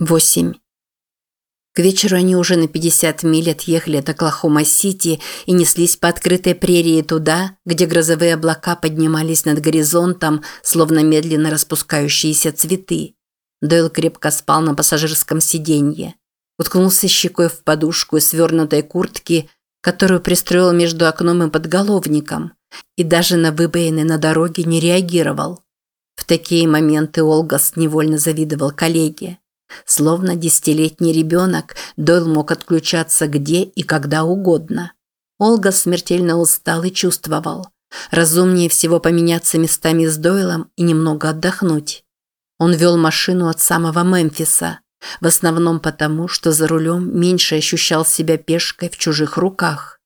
8. К вечеру они уже на 50 миль отъехали от Оклахома-Сити и неслись по открытой прерии туда, где грозовые облака поднимались над горизонтом, словно медленно распускающиеся цветы. Дойл крепко спал на пассажирском сиденье. Уткнулся щекой в подушку свернутой куртки, которую пристроил между окном и подголовником, и даже на выбоины на дороге не реагировал. В такие моменты Олгас невольно завидовал коллеге. Словно десятилетний ребенок, Дойл мог отключаться где и когда угодно. Олга смертельно устал и чувствовал. Разумнее всего поменяться местами с Дойлом и немного отдохнуть. Он вел машину от самого Мемфиса, в основном потому, что за рулем меньше ощущал себя пешкой в чужих руках.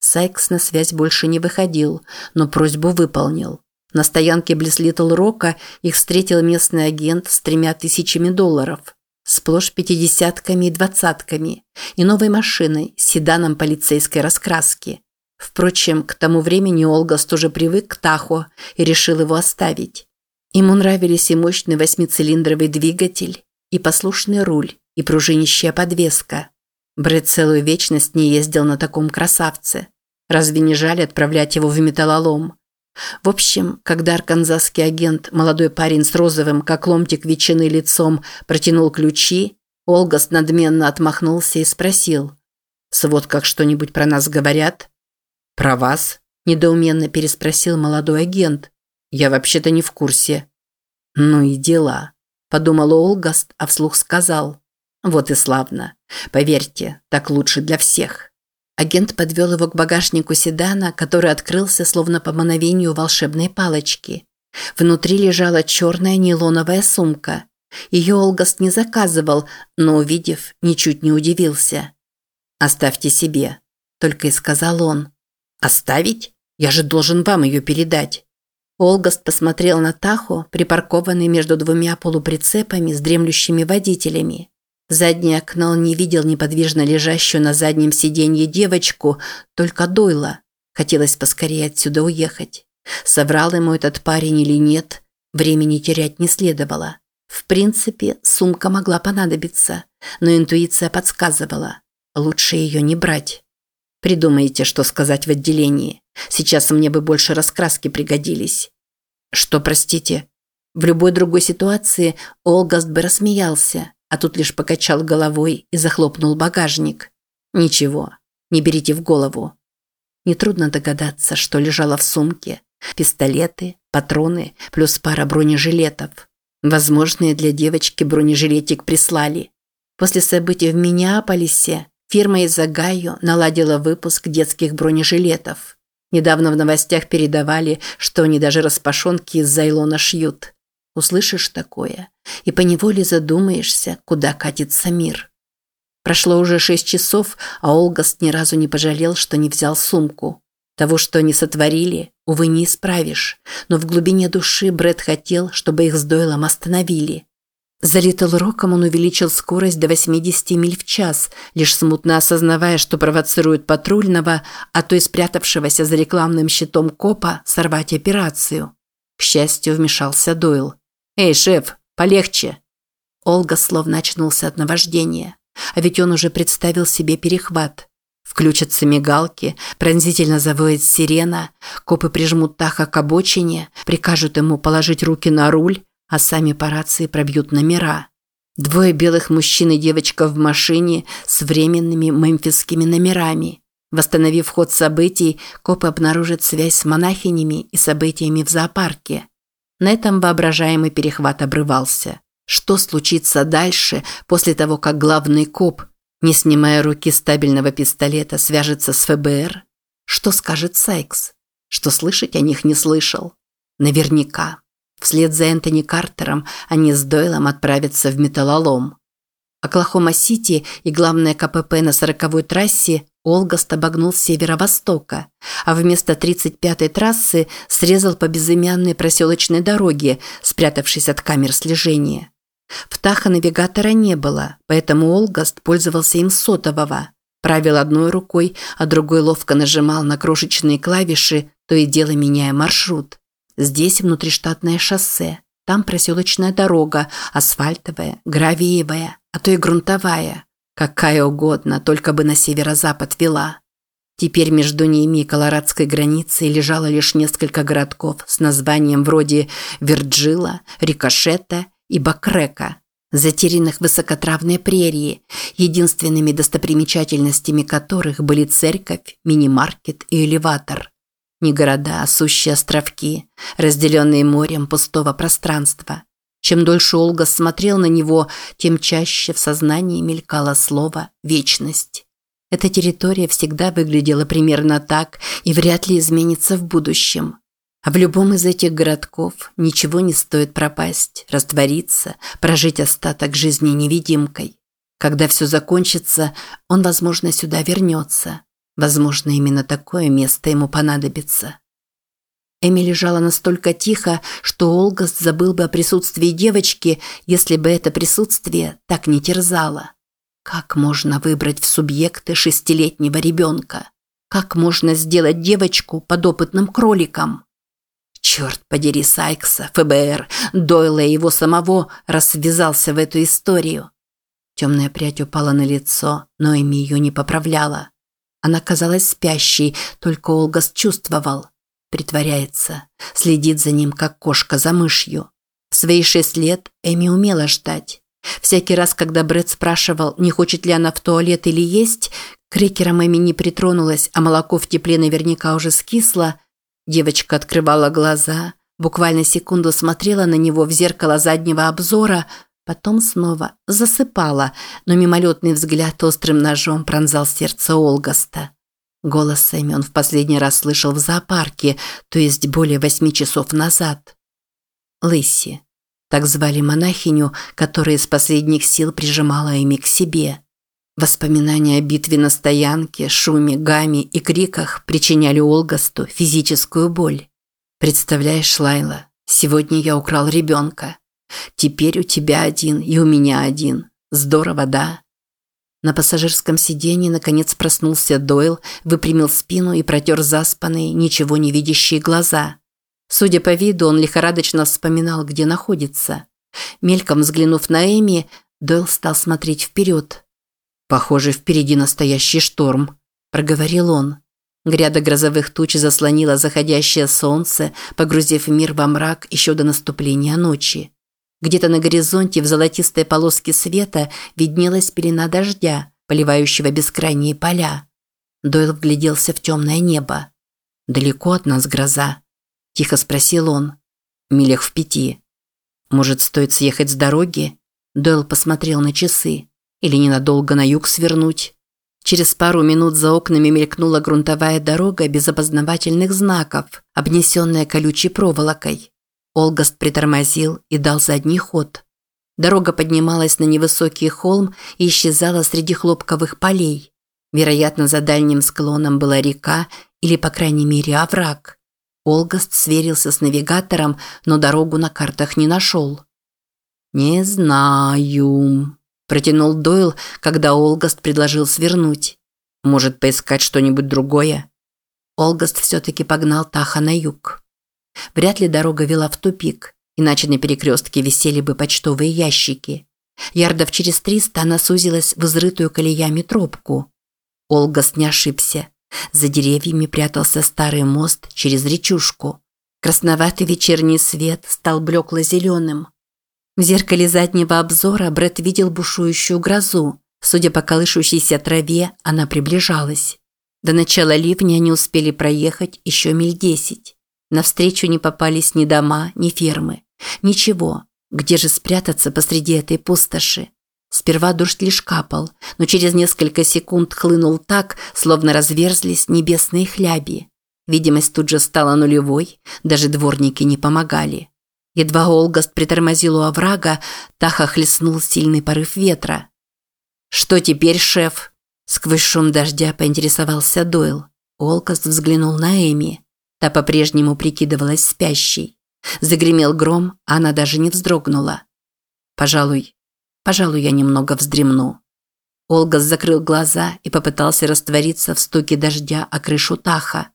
Сайкс на связь больше не выходил, но просьбу выполнил. На стоянке близ Литл Рока их встретил местный агент с тремя тысячами долларов сплошь пятидесятками и двадцатками, и новой машиной седаном полицейской раскраски. Впрочем, к тому времени Олгаст уже привык к Тахо и решил его оставить. Ему нравились и мощный восьмицилиндровый двигатель, и послушный руль, и пружинищая подвеска. Брэд целую вечность не ездил на таком красавце. Разве не жаль отправлять его в металлолом? В общем, когда арканзасский агент, молодой парень с розовым, как ломтик ветчины лицом, протянул ключи, Олгас надменно отмахнулся и спросил. «Свод как что-нибудь про нас говорят?» «Про вас?» – недоуменно переспросил молодой агент. «Я вообще-то не в курсе». «Ну и дела», – подумал Олгаст, а вслух сказал. «Вот и славно. Поверьте, так лучше для всех». Агент подвел его к багажнику седана, который открылся словно по мановению волшебной палочки. Внутри лежала черная нейлоновая сумка. Ее Олгаст не заказывал, но, увидев, ничуть не удивился. «Оставьте себе», – только и сказал он. «Оставить? Я же должен вам ее передать». Олгаст посмотрел на Тахо, припаркованный между двумя полуприцепами с дремлющими водителями. Заднее окно он не видел неподвижно лежащую на заднем сиденье девочку, только Дойла. Хотелось поскорее отсюда уехать. Соврал ему этот парень или нет, времени терять не следовало. В принципе, сумка могла понадобиться, но интуиция подсказывала. Лучше ее не брать. Придумайте, что сказать в отделении. Сейчас мне бы больше раскраски пригодились. Что, простите? В любой другой ситуации Олгаст бы рассмеялся, а тут лишь покачал головой и захлопнул багажник. Ничего, не берите в голову. Нетрудно догадаться, что лежало в сумке. Пистолеты, патроны, плюс пара бронежилетов. Возможно, и для девочки бронежилетик прислали. После событий в Миннеаполисе фирма из Огайо наладила выпуск детских бронежилетов. Недавно в новостях передавали, что они даже распашонки из зайлона шьют. Услышишь такое и поневоле задумаешься, куда катится мир. Прошло уже шесть часов, а Олгаст ни разу не пожалел, что не взял сумку. Того, что они сотворили, увы, не исправишь, но в глубине души Брэд хотел, чтобы их с Дойлом остановили. За Роком он увеличил скорость до 80 миль в час, лишь смутно осознавая, что провоцирует патрульного, а то и спрятавшегося за рекламным щитом копа сорвать операцию. К счастью, вмешался Дойл. «Эй, шеф, полегче!» Олга словно очнулся от наваждения. А ведь он уже представил себе перехват. Включатся мигалки, пронзительно завоет сирена, копы прижмут Таха к обочине, прикажут ему положить руки на руль, а сами по рации пробьют номера. Двое белых мужчин и девочка в машине с временными мемфисскими номерами. Восстановив ход событий, копы обнаружат связь с монахинями и событиями в зоопарке. На этом воображаемый перехват обрывался. Что случится дальше, после того, как главный коп, не снимая руки стабильного пистолета, свяжется с ФБР? Что скажет Сайкс? Что слышать о них не слышал? Наверняка. Вслед за Энтони Картером они с Дойлом отправятся в металлолом. Оклахома-Сити и главное КПП на сороковой трассе Олгаст обогнул с северо-востока, а вместо 35-й трассы срезал по безымянной проселочной дороге, спрятавшись от камер слежения. В Таха навигатора не было, поэтому Олгаст пользовался им сотового. Правил одной рукой, а другой ловко нажимал на крошечные клавиши, то и дело меняя маршрут. Здесь внутриштатное шоссе, там проселочная дорога, асфальтовая, гравиевая, а то и грунтовая, какая угодно, только бы на северо-запад вела. Теперь между ними и колорадской границей лежало лишь несколько городков с названием вроде Вирджила, Рикошета и Бакрека, затерянных в высокотравные прерии, единственными достопримечательностями которых были церковь, мини-маркет и элеватор. Не города, а сущие островки, разделенные морем пустого пространства. Чем дольше Олга смотрел на него, тем чаще в сознании мелькало слово «вечность». Эта территория всегда выглядела примерно так и вряд ли изменится в будущем. А в любом из этих городков ничего не стоит пропасть, раствориться, прожить остаток жизни невидимкой. Когда все закончится, он, возможно, сюда вернется. Возможно, именно такое место ему понадобится. Эми лежала настолько тихо, что Олгаст забыл бы о присутствии девочки, если бы это присутствие так не терзало. Как можно выбрать в субъекты шестилетнего ребенка? Как можно сделать девочку подопытным кроликом? Черт подери Сайкса, ФБР, Дойла и его самого, раз ввязался в эту историю. Темная прядь упала на лицо, но Эми ее не поправляла. Она казалась спящей, только Олгас чувствовал. Притворяется, следит за ним, как кошка за мышью. В свои шесть лет Эми умела ждать. Всякий раз, когда Брэд спрашивал, не хочет ли она в туалет или есть, крекером Эми не притронулась, а молоко в тепле наверняка уже скисло, девочка открывала глаза, буквально секунду смотрела на него в зеркало заднего обзора, потом снова засыпала, но мимолетный взгляд острым ножом пронзал сердце Олгаста. Голос Эми он в последний раз слышал в зоопарке, то есть более восьми часов назад. Лысси. Так звали монахиню, которая из последних сил прижимала ими к себе. Воспоминания о битве на стоянке, шуме, гаме и криках причиняли Олгасту физическую боль. «Представляешь, Лайла, сегодня я украл ребенка. Теперь у тебя один и у меня один. Здорово, да?» На пассажирском сиденье наконец проснулся Дойл, выпрямил спину и протер заспанные, ничего не видящие глаза. Судя по виду, он лихорадочно вспоминал, где находится. Мельком взглянув на Эми, Дойл стал смотреть вперед. «Похоже, впереди настоящий шторм», – проговорил он. Гряда грозовых туч заслонила заходящее солнце, погрузив мир во мрак еще до наступления ночи. Где-то на горизонте в золотистой полоске света виднелась пелена дождя, поливающего бескрайние поля. Дойл вгляделся в темное небо. «Далеко от нас гроза», Тихо спросил он. Милях в пяти. Может, стоит съехать с дороги? Дойл посмотрел на часы. Или ненадолго на юг свернуть? Через пару минут за окнами мелькнула грунтовая дорога без опознавательных знаков, обнесенная колючей проволокой. Олгаст притормозил и дал задний ход. Дорога поднималась на невысокий холм и исчезала среди хлопковых полей. Вероятно, за дальним склоном была река или, по крайней мере, овраг. Олгаст сверился с навигатором, но дорогу на картах не нашел. «Не знаю», – протянул Дойл, когда Олгаст предложил свернуть. «Может, поискать что-нибудь другое?» Олгаст все-таки погнал Таха на юг. Вряд ли дорога вела в тупик, иначе на перекрестке висели бы почтовые ящики. Ярдов через триста она сузилась в изрытую колеями тропку. Олгаст не ошибся. За деревьями прятался старый мост через речушку. Красноватый вечерний свет стал блекло-зеленым. В зеркале заднего обзора Брэд видел бушующую грозу. Судя по колышущейся траве, она приближалась. До начала ливня они успели проехать еще миль десять. Навстречу не попались ни дома, ни фермы. Ничего. Где же спрятаться посреди этой пустоши? Сперва дождь лишь капал, но через несколько секунд хлынул так, словно разверзлись небесные хляби. Видимость тут же стала нулевой, даже дворники не помогали. Едва Олгаст притормозил у оврага, Таха хлестнул сильный порыв ветра. «Что теперь, шеф?» Сквозь шум дождя поинтересовался Дойл. Олгаст взглянул на Эми. Та по-прежнему прикидывалась спящей. Загремел гром, а она даже не вздрогнула. «Пожалуй, Пожалуй, я немного вздремну. Олгас закрыл глаза и попытался раствориться в стуке дождя о крышу Таха.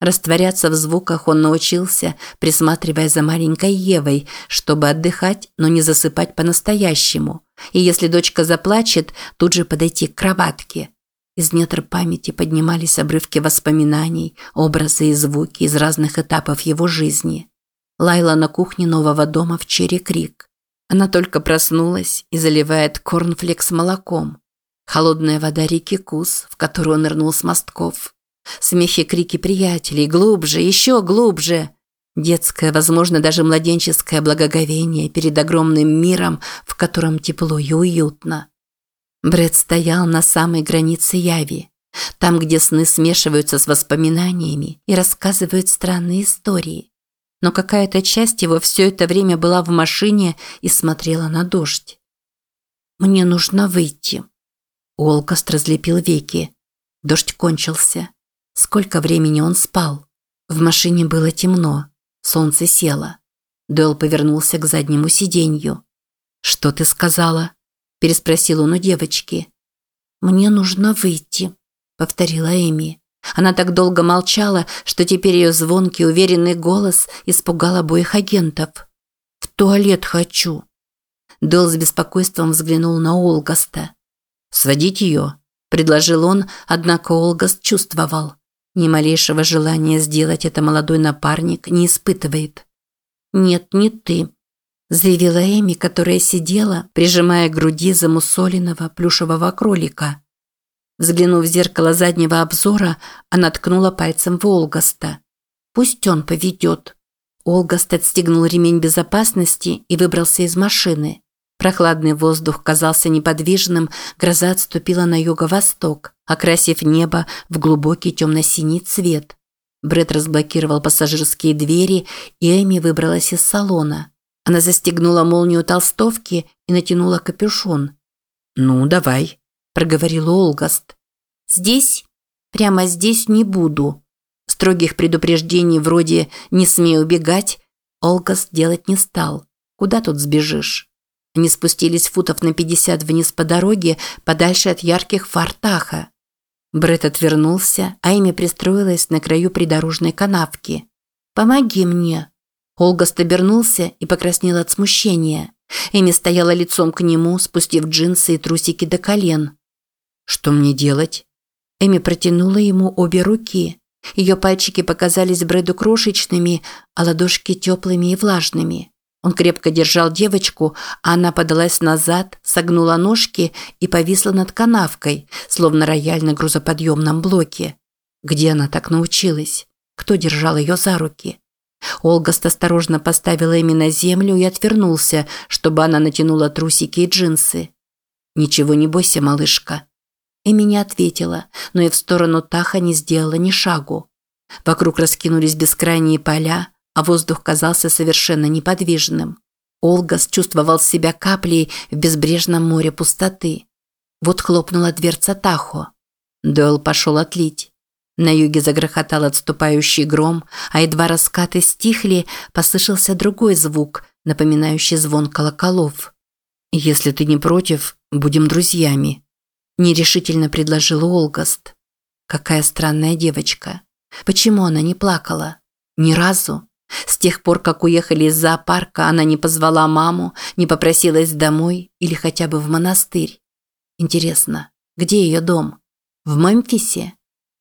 Растворяться в звуках он научился, присматривая за маленькой Евой, чтобы отдыхать, но не засыпать по-настоящему. И если дочка заплачет, тут же подойти к кроватке. Из недр памяти поднимались обрывки воспоминаний, образы и звуки из разных этапов его жизни. Лайла на кухне нового дома в Черри Крик. Она только проснулась и заливает корнфлекс молоком. Холодная вода реки Кус, в которую нырнул с мостков. Смехи, крики приятелей, глубже, еще глубже. Детское, возможно, даже младенческое благоговение перед огромным миром, в котором тепло и уютно. Бред стоял на самой границе яви, там, где сны смешиваются с воспоминаниями и рассказывают странные истории. Но какая-то часть его все это время была в машине и смотрела на дождь. «Мне нужно выйти». Олкост разлепил веки. Дождь кончился. Сколько времени он спал? В машине было темно. Солнце село. Дойл повернулся к заднему сиденью. «Что ты сказала?» – переспросил он у девочки. «Мне нужно выйти», – повторила Эми. Она так долго молчала, что теперь ее звонкий, уверенный голос испугал обоих агентов. «В туалет хочу». Дойл с беспокойством взглянул на Олгаста. «Сводить ее?» – предложил он, однако Олгаст чувствовал. Ни малейшего желания сделать это молодой напарник не испытывает. «Нет, не ты», – заявила Эми, которая сидела, прижимая к груди замусоленного плюшевого кролика. Взглянув в зеркало заднего обзора, она ткнула пальцем в Олгаста. «Пусть он поведет». Олгаст отстегнул ремень безопасности и выбрался из машины. Прохладный воздух казался неподвижным, гроза отступила на юго-восток, окрасив небо в глубокий темно-синий цвет. Бред разблокировал пассажирские двери, и Эми выбралась из салона. Она застегнула молнию толстовки и натянула капюшон. «Ну, давай», – проговорил Олгаст. «Здесь? Прямо здесь не буду». Строгих предупреждений вроде «не смей убегать» Олгаст делать не стал. Куда тут сбежишь? Они спустились футов на 50 вниз по дороге, подальше от ярких фар Таха. Отвернулся, а Эми пристроилась на краю придорожной канавки. «Помоги мне!» Олгаст обернулся и покраснел от смущения. Эми стояла лицом к нему, спустив джинсы и трусики до колен. «Что мне делать?» Эми протянула ему обе руки. Ее пальчики показались Брэду крошечными, а ладошки теплыми и влажными. Он крепко держал девочку, а она подалась назад, согнула ножки и повисла над канавкой, словно рояль на грузоподъемном блоке. Где она так научилась? Кто держал ее за руки? Олгаст осторожно поставила Эми на землю и отвернулся, чтобы она натянула трусики и джинсы. «Ничего не бойся, малышка». Эми не ответила, но и в сторону Таха не сделала ни шагу. Вокруг раскинулись бескрайние поля, а воздух казался совершенно неподвижным. Олгас чувствовал себя каплей в безбрежном море пустоты. Вот хлопнула дверца Тахо. Дойл пошел отлить. На юге загрохотал отступающий гром, а едва раскаты стихли, послышался другой звук, напоминающий звон колоколов. «Если ты не против, будем друзьями», – нерешительно предложил Олгаст. Какая странная девочка. Почему она не плакала? Ни разу. С тех пор, как уехали из зоопарка, она не позвала маму, не попросилась домой или хотя бы в монастырь. Интересно, где ее дом? В Мемфисе?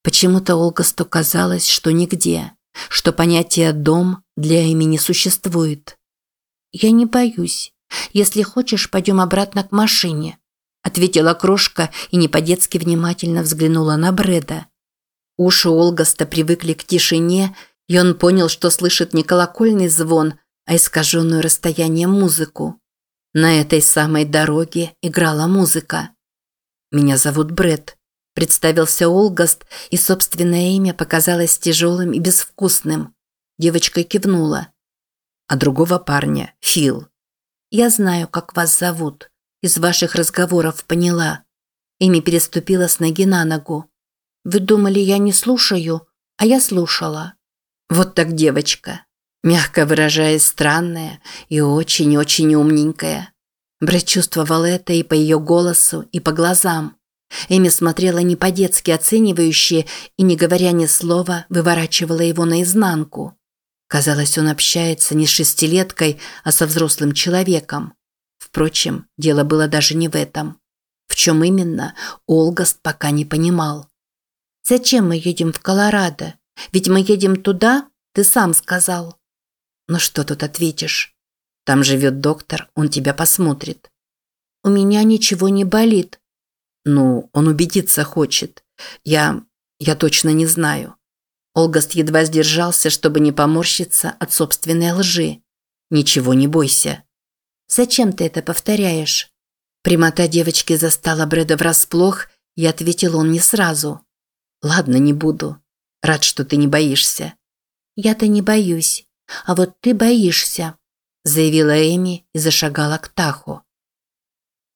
Почему-то Олгасту казалось, что нигде, что понятие «дом» для имени существует. «Я не боюсь. Если хочешь, пойдем обратно к машине», ответила крошка и не по-детски внимательно взглянула на Бреда. Уши Олгаста привыкли к тишине, и он понял, что слышит не колокольный звон, а искаженную расстоянием музыку. На этой самой дороге играла музыка. «Меня зовут Бред», – представился Олгаст, и собственное имя показалось тяжелым и безвкусным. Девочка кивнула. «А другого парня – Фил». «Я знаю, как вас зовут. Из ваших разговоров поняла». Ими переступила с ноги на ногу. «Вы думали, я не слушаю, а я слушала». Вот так девочка, мягко выражаясь, странная и очень-очень умненькая. Брэд чувствовал это и по ее голосу, и по глазам. Эми смотрела не по-детски оценивающе и, не говоря ни слова, выворачивала его наизнанку. Казалось, он общается не с шестилеткой, а со взрослым человеком. Впрочем, дело было даже не в этом. В чем именно, Олгаст пока не понимал. «Зачем мы едем в Колорадо? Ведь мы едем туда, ты сам сказал». «Ну что тут ответишь? Там живет доктор, он тебя посмотрит». «У меня ничего не болит». «Ну, он убедиться хочет. Я... я точно не знаю». Олгаст едва сдержался, чтобы не поморщиться от собственной лжи. «Ничего не бойся». «Зачем ты это повторяешь?» Прямота девочки застала Брэда врасплох, и ответил он не сразу. «Ладно, не буду. Рад, что ты не боишься». «Я-то не боюсь. А вот ты боишься», – заявила Эми и зашагала к Таху.